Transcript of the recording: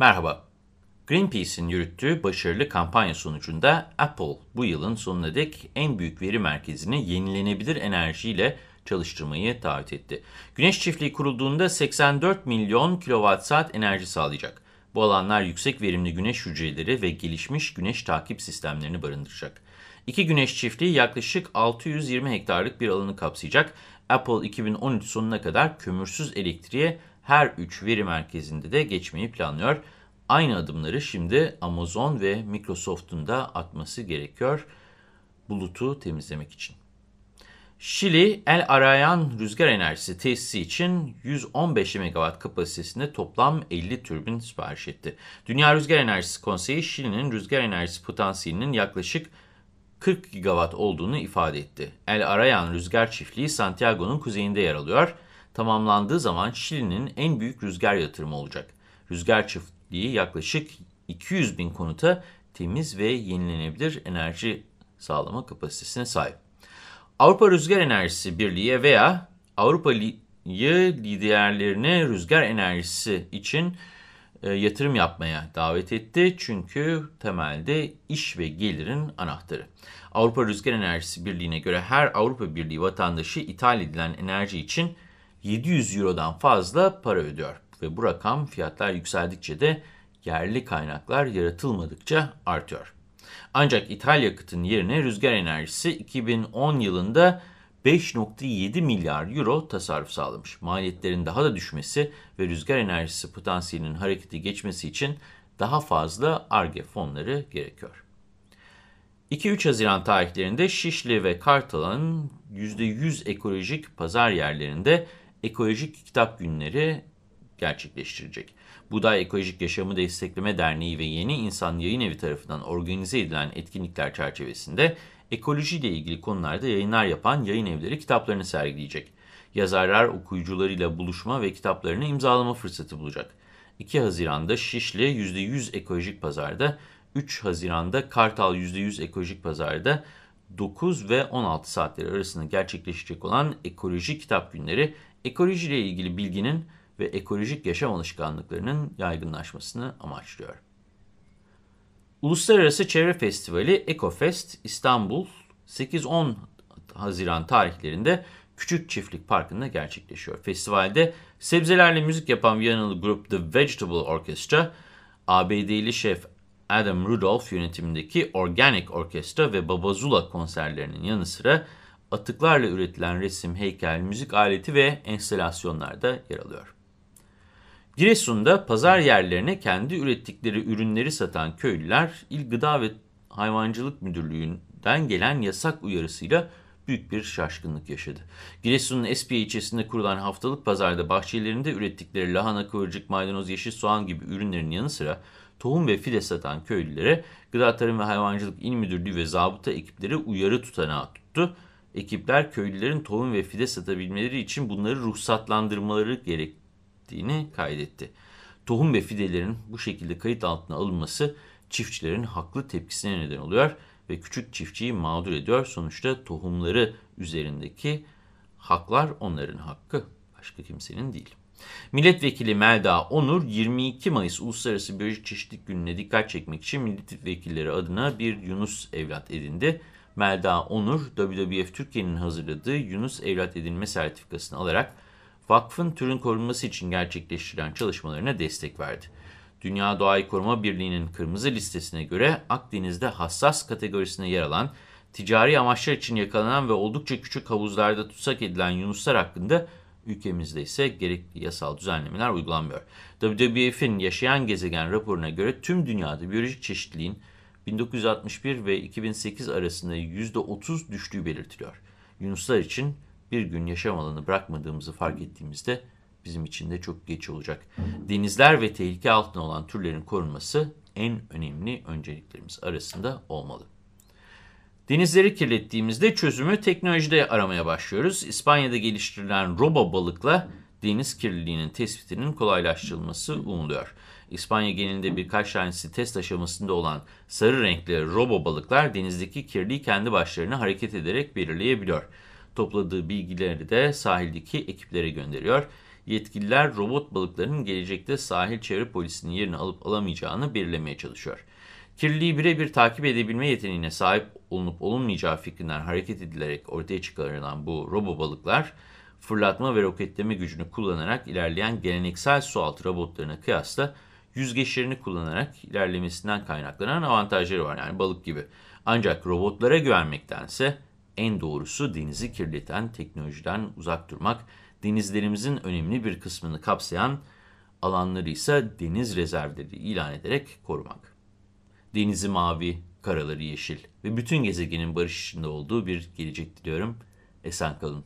Merhaba. Greenpeace'in yürüttüğü başarılı kampanya sonucunda Apple bu yılın sonuna dek en büyük veri merkezini yenilenebilir enerjiyle çalıştırmayı taahhüt etti. Güneş çiftliği kurulduğunda 84 milyon kilowatt saat enerji sağlayacak. Bu alanlar yüksek verimli güneş hücreleri ve gelişmiş güneş takip sistemlerini barındıracak. İki güneş çiftliği yaklaşık 620 hektarlık bir alanı kapsayacak. Apple 2013 sonuna kadar kömürsüz elektriğe her üç veri merkezinde de geçmeyi planlıyor. Aynı adımları şimdi Amazon ve Microsoft'un da atması gerekiyor bulutu temizlemek için. Şili, El Arayan rüzgar enerjisi tesisi için 115 MW kapasitesinde toplam 50 türbin sipariş etti. Dünya Rüzgar Enerjisi Konseyi, Şili'nin rüzgar enerjisi potansiyelinin yaklaşık 40 gigawatt olduğunu ifade etti. El Arayan Rüzgar Çiftliği Santiago'nun kuzeyinde yer alıyor. Tamamlandığı zaman Şili'nin en büyük rüzgar yatırımı olacak. Rüzgar çiftliği yaklaşık 200 bin konuta temiz ve yenilenebilir enerji sağlama kapasitesine sahip. Avrupa Rüzgar Enerjisi Birliği veya Avrupa'yı liderlerine rüzgar enerjisi için e, yatırım yapmaya davet etti. Çünkü temelde iş ve gelirin anahtarı. Avrupa Rüzgar Enerjisi Birliği'ne göre her Avrupa Birliği vatandaşı ithal edilen enerji için 700 Euro'dan fazla para ödüyor. Ve bu rakam fiyatlar yükseldikçe de yerli kaynaklar yaratılmadıkça artıyor. Ancak ithal yakıtın yerine rüzgar enerjisi 2010 yılında 5.7 milyar euro tasarruf sağlamış. Maliyetlerin daha da düşmesi ve rüzgar enerjisi potansiyelinin harekete geçmesi için daha fazla ARGE fonları gerekiyor. 2-3 Haziran tarihlerinde Şişli ve Kartal'ın %100 ekolojik pazar yerlerinde ekolojik kitap günleri gerçekleştirecek. Buday Ekolojik Yaşamı Destekleme Derneği ve Yeni İnsan Yayın Evi tarafından organize edilen etkinlikler çerçevesinde ekolojiyle ilgili konularda yayınlar yapan yayın evleri kitaplarını sergileyecek. Yazarlar okuyucularıyla buluşma ve kitaplarını imzalama fırsatı bulacak. 2 Haziran'da Şişli %100 ekolojik pazarda, 3 Haziran'da Kartal %100 ekolojik pazarda 9 ve 16 saatleri arasında gerçekleşecek olan ekoloji kitap günleri ekolojiyle ilgili bilginin ve ekolojik yaşam alışkanlıklarının yaygınlaşmasını amaçlıyor. Uluslararası Çevre Festivali EcoFest İstanbul 8-10 Haziran tarihlerinde Küçük Çiftlik Parkı'nda gerçekleşiyor. Festivalde sebzelerle müzik yapan Viyanalı grup The Vegetable Orchestra, ABD'li şef Adam Rudolph yönetimindeki Organic Orchestra ve Babazula konserlerinin yanı sıra atıklarla üretilen resim, heykel, müzik aleti ve enstalasyonlarda yer alıyor. Giresun'da pazar yerlerine kendi ürettikleri ürünleri satan köylüler İl Gıda ve Hayvancılık Müdürlüğü'nden gelen yasak uyarısıyla büyük bir şaşkınlık yaşadı. Giresun'un Espiye ilçesinde kurulan haftalık pazarda bahçelerinde ürettikleri lahana, kıvırcık, maydanoz, yeşil soğan gibi ürünlerin yanı sıra tohum ve fide satan köylülere Gıda Tarım ve Hayvancılık İl Müdürlüğü ve zabıta ekipleri uyarı tutanağı tuttu. Ekipler köylülerin tohum ve fide satabilmeleri için bunları ruhsatlandırmaları gerektiğini kaydetti. Tohum ve fidelerin bu şekilde kayıt altına alınması çiftçilerin haklı tepkisine neden oluyor ve küçük çiftçiyi mağdur ediyor. Sonuçta tohumları üzerindeki haklar onların hakkı, başka kimsenin değil. Milletvekili Melda Onur 22 Mayıs Uluslararası Biyolojik Çeşitlilik Günü'ne dikkat çekmek için milletvekilleri adına bir Yunus evlat edindi. Melda Onur, WWF Türkiye'nin hazırladığı Yunus evlat edinme sertifikasını alarak vakfın türün korunması için gerçekleştirilen çalışmalarına destek verdi. Dünya Doğayı Koruma Birliği'nin kırmızı listesine göre Akdeniz'de hassas kategorisine yer alan, ticari amaçlar için yakalanan ve oldukça küçük havuzlarda tutsak edilen yunuslar hakkında ülkemizde ise gerekli yasal düzenlemeler uygulanmıyor. WWF'in Yaşayan Gezegen raporuna göre tüm dünyada biyolojik çeşitliliğin 1961 ve 2008 arasında %30 düştüğü belirtiliyor. Yunuslar için bir gün yaşam alanı bırakmadığımızı fark ettiğimizde bizim için de çok geç olacak. Denizler ve tehlike altında olan türlerin korunması en önemli önceliklerimiz arasında olmalı. Denizleri kirlettiğimizde çözümü teknolojide aramaya başlıyoruz. İspanya'da geliştirilen robo balıkla deniz kirliliğinin tespitinin kolaylaştırılması umuluyor. İspanya genelinde birkaç tanesi test aşamasında olan sarı renkli robo balıklar denizdeki kirliliği kendi başlarına hareket ederek belirleyebiliyor. Topladığı bilgileri de sahildeki ekiplere gönderiyor. yetkililer robot balıkların gelecekte sahil çevre polisinin yerini alıp alamayacağını belirlemeye çalışıyor. Kirliliği birebir takip edebilme yeteneğine sahip olunup olunmayacağı fikrinden hareket edilerek ortaya çıkarılan bu robo balıklar, fırlatma ve roketleme gücünü kullanarak ilerleyen geleneksel sualtı robotlarına kıyasla yüzgeçlerini kullanarak ilerlemesinden kaynaklanan avantajları var. Yani balık gibi. Ancak robotlara güvenmektense en doğrusu denizi kirleten teknolojiden uzak durmak, denizlerimizin önemli bir kısmını kapsayan alanları ise deniz rezervleri ilan ederek korumak. Denizi mavi, karaları yeşil ve bütün gezegenin barış içinde olduğu bir gelecek diliyorum. Esen kalın.